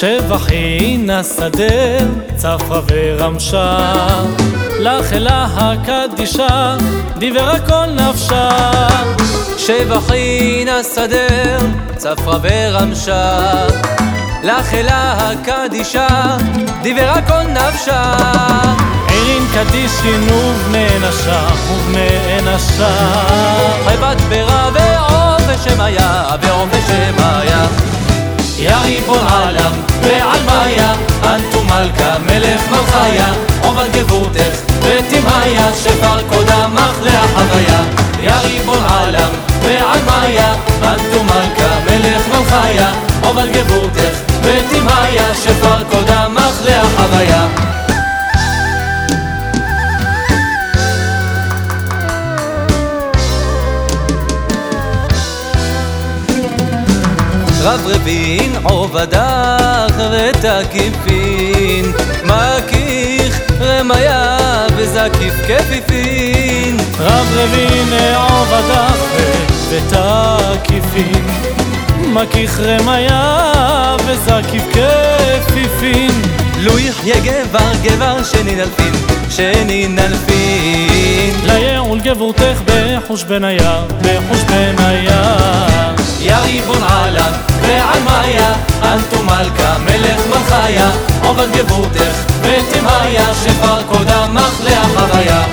שבחין השדה צפה ורמשה. לך אלה הקדישה דיברה כל נפשה. שבחין השדה צפה ורמשה. לך אלה הקדישה דיברה כל נפשה. עירין קדישין ובני נשה ובני נשה חבת ברע ועופש שמיה ועופש שמיה ריבון עלם מלך מלכיה עובד גבורתך ותמהיה שפר קודמך להחוויה יא ריבון עלם ועל מאיה אנטו מלכה מלך מלכיה עובד גבורתך רב רבין עובדך ותקיפין. מקיך רמיה וזקיף כפיפין. רב רבין עובדך ותקיפין. מקיך רמיה וזקיף כפיפין. לו יחיה גבר גבר שננלפין שננלפין ליעול גבורתך בחוש בניה יא ריבון עלם ועל מאיה אנטו מלכה מלך מלכיה עובד גבורתך ותמהיה שפר קודמך להחוויה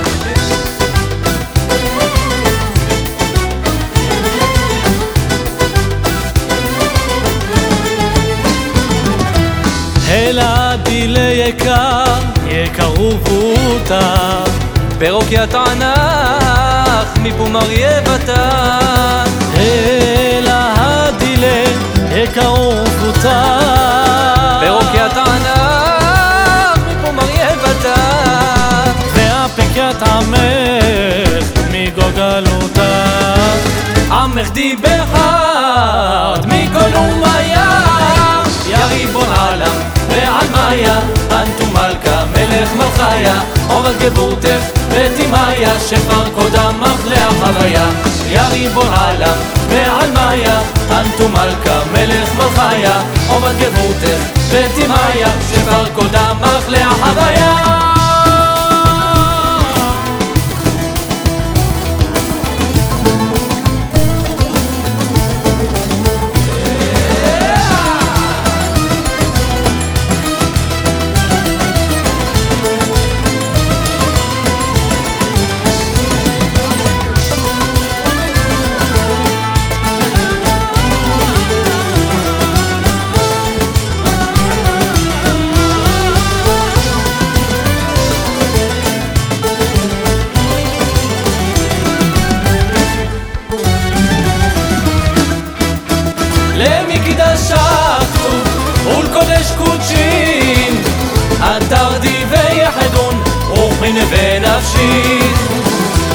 אלא דילי יקר יקרו בותה פרוקיית ענך עמך מגוגלותה עמך דיבר חד מכל אומיה יא ריבון עלם ועל מאיה אנטו מלכה מלך מלכיה. עובד גבורתך ותמהיה שפר קודמך להחוויה יא ריבון עלם ועל מאיה אנטו מלכה מלך מלכיה. עובד גבורתך ותמהיה שפר קודמך להחוויה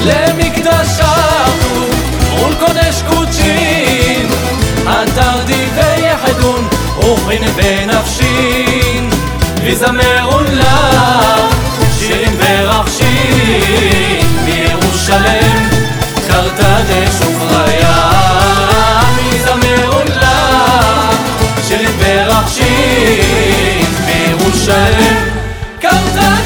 למקדשך ולקודש קודשים אתר דיבי יחדון רוחין ונפשי ויזמרו לך שירים ורחשים מירושלים קרתה דשוכריה. ויזמרו לך שירים ורחשים מירושלים קרתה